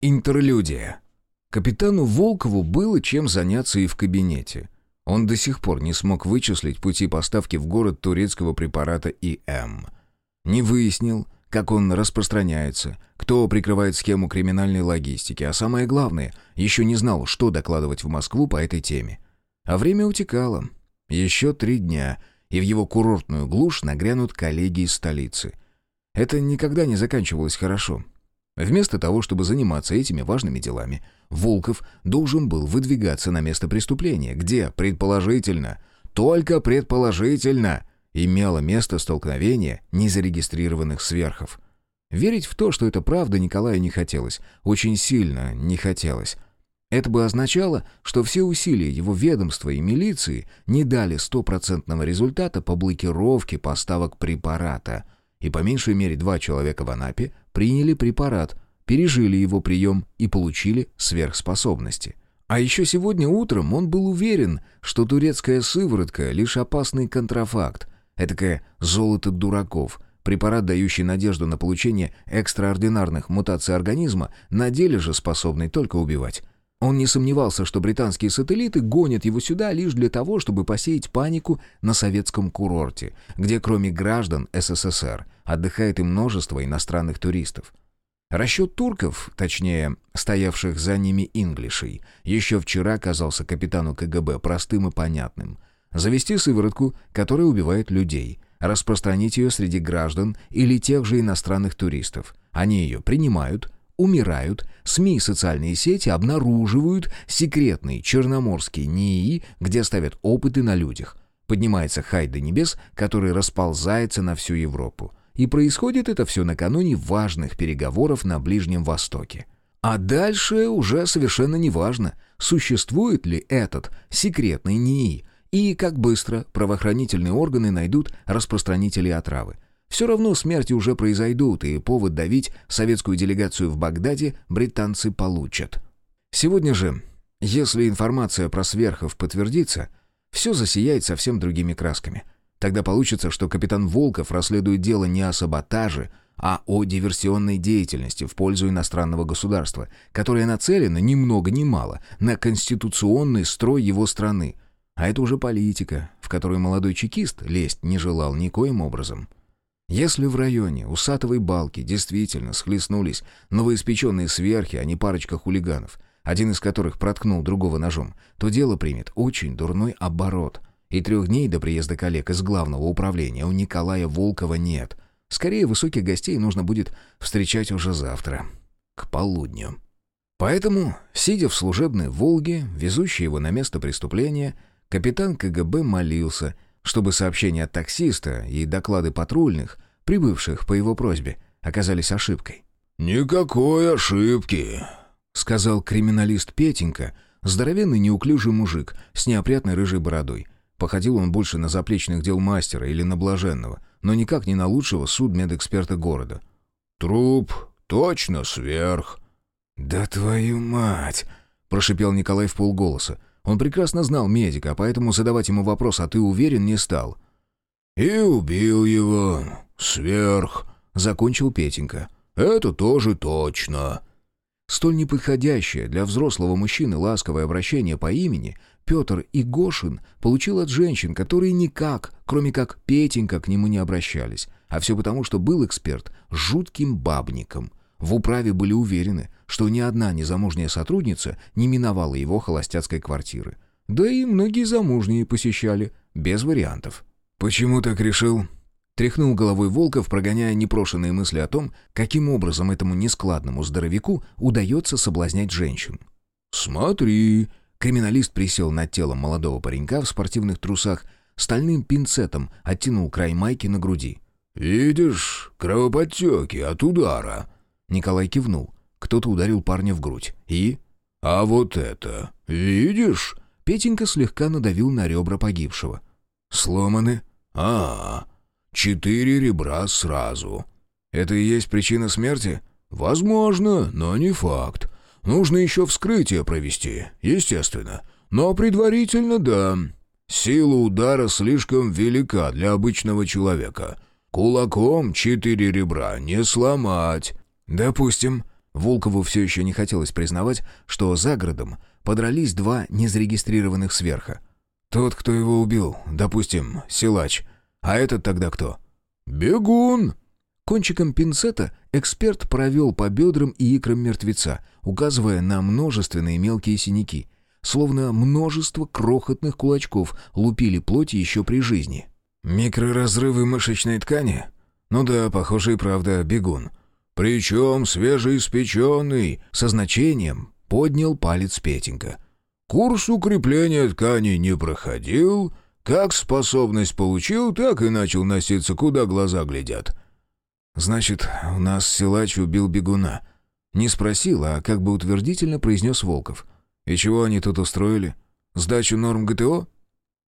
Интерлюдия. Капитану Волкову было чем заняться и в кабинете. Он до сих пор не смог вычислить пути поставки в город турецкого препарата ИМ. Не выяснил, как он распространяется, кто прикрывает схему криминальной логистики, а самое главное, еще не знал, что докладывать в Москву по этой теме. А время утекало. Еще три дня, и в его курортную глушь нагрянут коллеги из столицы. Это никогда не заканчивалось хорошо. Вместо того, чтобы заниматься этими важными делами, Волков должен был выдвигаться на место преступления, где, предположительно, только предположительно, имело место столкновение незарегистрированных сверхов. Верить в то, что это правда, Николаю не хотелось, очень сильно не хотелось. Это бы означало, что все усилия его ведомства и милиции не дали стопроцентного результата по блокировке поставок препарата – и по меньшей мере два человека в Анапе приняли препарат, пережили его прием и получили сверхспособности. А еще сегодня утром он был уверен, что турецкая сыворотка — лишь опасный контрафакт, этакое золото дураков, препарат, дающий надежду на получение экстраординарных мутаций организма, на деле же способный только убивать. Он не сомневался, что британские сателлиты гонят его сюда лишь для того, чтобы посеять панику на советском курорте, где кроме граждан СССР отдыхает и множество иностранных туристов. Расчет турков, точнее, стоявших за ними инглишей, еще вчера казался капитану КГБ простым и понятным. Завести сыворотку, которая убивает людей, распространить ее среди граждан или тех же иностранных туристов. Они ее принимают, умирают, СМИ и социальные сети обнаруживают секретный черноморский НИИ, где ставят опыты на людях. Поднимается хай до небес, который расползается на всю Европу. И происходит это все накануне важных переговоров на Ближнем Востоке. А дальше уже совершенно неважно, существует ли этот секретный НИИ, и как быстро правоохранительные органы найдут распространителей отравы. Все равно смерти уже произойдут, и повод давить советскую делегацию в Багдаде британцы получат. Сегодня же, если информация про сверхов подтвердится, все засияет совсем другими красками. Тогда получится, что капитан Волков расследует дело не о саботаже, а о диверсионной деятельности в пользу иностранного государства, которое нацелено ни много ни мало на конституционный строй его страны. А это уже политика, в которую молодой чекист лезть не желал никоим образом. Если в районе у Сатовой балки действительно схлестнулись новоиспеченные сверхи, а не парочка хулиганов, один из которых проткнул другого ножом, то дело примет очень дурной оборот. И трех дней до приезда коллег из главного управления у Николая Волкова нет. Скорее, высоких гостей нужно будет встречать уже завтра, к полудню. Поэтому, сидя в служебной «Волге», везущей его на место преступления, капитан КГБ молился — чтобы сообщения от таксиста и доклады патрульных, прибывших по его просьбе, оказались ошибкой. «Никакой ошибки», — сказал криминалист Петенька, здоровенный неуклюжий мужик с неопрятной рыжей бородой. Походил он больше на заплечных дел мастера или на блаженного, но никак не на лучшего судмедэксперта города. «Труп точно сверх». «Да твою мать!» — прошипел Николай в полголоса. Он прекрасно знал медика, поэтому задавать ему вопрос «а ты уверен?» не стал. «И убил его. Сверх», — закончил Петенька. «Это тоже точно». Столь неподходящее для взрослого мужчины ласковое обращение по имени Петр Игошин получил от женщин, которые никак, кроме как Петенька, к нему не обращались. А все потому, что был эксперт жутким бабником. В управе были уверены, что ни одна незамужняя сотрудница не миновала его холостяцкой квартиры. Да и многие замужние посещали, без вариантов. «Почему так решил?» Тряхнул головой Волков, прогоняя непрошенные мысли о том, каким образом этому нескладному здоровяку удается соблазнять женщин. «Смотри!» Криминалист присел над телом молодого паренька в спортивных трусах, стальным пинцетом оттянул край майки на груди. «Видишь, кровоподтеки от удара. Николай кивнул. Кто-то ударил парня в грудь. И... «А вот это... Видишь?» Петенька слегка надавил на ребра погибшего. «Сломаны?» «А, четыре ребра сразу». «Это и есть причина смерти?» «Возможно, но не факт. Нужно еще вскрытие провести, естественно. Но предварительно да. Сила удара слишком велика для обычного человека. Кулаком четыре ребра не сломать. «Допустим. Волкову все еще не хотелось признавать, что за городом подрались два незарегистрированных сверха. Тот, кто его убил, допустим, силач. А этот тогда кто? «Бегун!» Кончиком пинцета эксперт провел по бедрам и икрам мертвеца, указывая на множественные мелкие синяки, словно множество крохотных кулачков лупили плоти еще при жизни. «Микроразрывы мышечной ткани? Ну да, похоже и правда, бегун. Причем свежеиспеченный, со значением поднял палец Петенька. Курс укрепления ткани не проходил, как способность получил, так и начал носиться, куда глаза глядят. «Значит, у нас силач убил бегуна». Не спросил, а как бы утвердительно произнес Волков. «И чего они тут устроили? Сдачу норм ГТО?»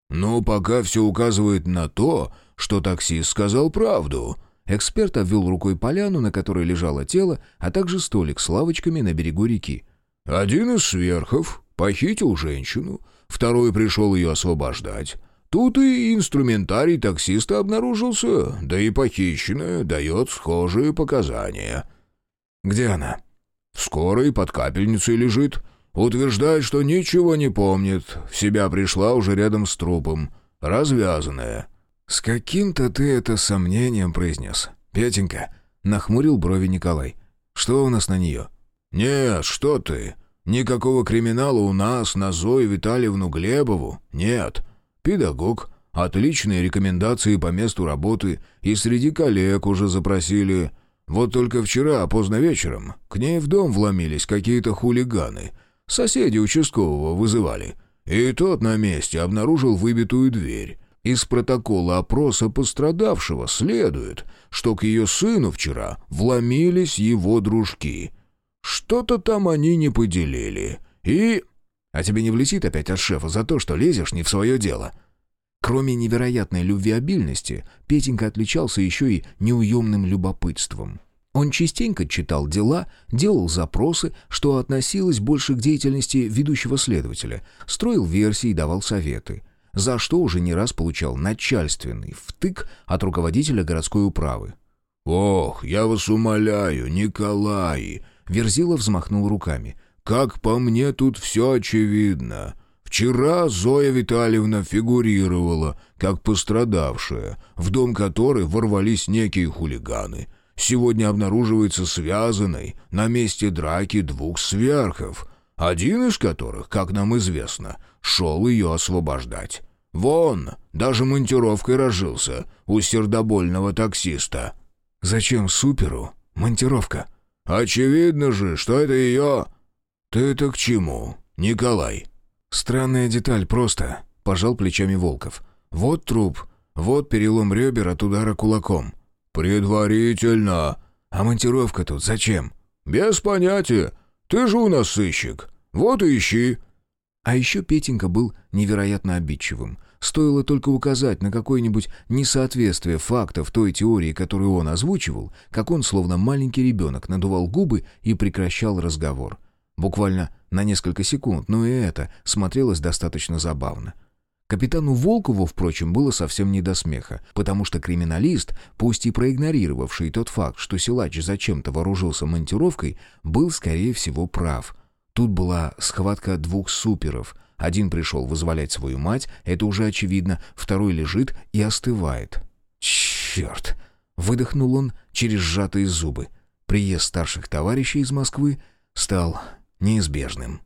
«Ну, пока все указывает на то, что таксист сказал правду». Эксперт обвел рукой поляну, на которой лежало тело, а также столик с лавочками на берегу реки. «Один из сверхов похитил женщину, второй пришел ее освобождать. Тут и инструментарий таксиста обнаружился, да и похищенная дает схожие показания». «Где она?» «В скорой под капельницей лежит. Утверждает, что ничего не помнит. В себя пришла уже рядом с трупом. Развязанная». «С каким-то ты это сомнением произнес. Петенька», — нахмурил брови Николай. «Что у нас на нее?» «Нет, что ты. Никакого криминала у нас на Зою Витальевну Глебову нет. Педагог, отличные рекомендации по месту работы и среди коллег уже запросили. Вот только вчера, поздно вечером, к ней в дом вломились какие-то хулиганы. Соседи участкового вызывали. И тот на месте обнаружил выбитую дверь. Из протокола опроса пострадавшего следует, что к ее сыну вчера вломились его дружки. Что-то там они не поделили. И а тебе не влетит опять от шефа за то, что лезешь не в свое дело?» Кроме невероятной любвеобильности, Петенька отличался еще и неуемным любопытством. Он частенько читал дела, делал запросы, что относилось больше к деятельности ведущего следователя, строил версии и давал советы, за что уже не раз получал начальственный втык от руководителя городской управы. «Ох, я вас умоляю, Николай!» Верзилов взмахнул руками. Как по мне, тут все очевидно. Вчера Зоя Витальевна фигурировала, как пострадавшая, в дом которой ворвались некие хулиганы. Сегодня обнаруживается связанной на месте драки двух сверхов, один из которых, как нам известно, шел ее освобождать. Вон, даже монтировкой разжился у сердобольного таксиста. «Зачем суперу монтировка?» «Очевидно же, что это ее «Ты это к чему, Николай?» «Странная деталь просто», — пожал плечами Волков. «Вот труп, вот перелом ребер от удара кулаком». «Предварительно». «А монтировка тут зачем?» «Без понятия. Ты же у нас сыщик. Вот и ищи». А еще Петенька был невероятно обидчивым. Стоило только указать на какое-нибудь несоответствие фактов той теории, которую он озвучивал, как он, словно маленький ребенок, надувал губы и прекращал разговор. Буквально на несколько секунд, но и это смотрелось достаточно забавно. Капитану Волкову, впрочем, было совсем не до смеха, потому что криминалист, пусть и проигнорировавший тот факт, что силач зачем-то вооружился монтировкой, был, скорее всего, прав. Тут была схватка двух суперов. Один пришел вызволять свою мать, это уже очевидно, второй лежит и остывает. «Черт!» — выдохнул он через сжатые зубы. Приезд старших товарищей из Москвы стал неизбежным.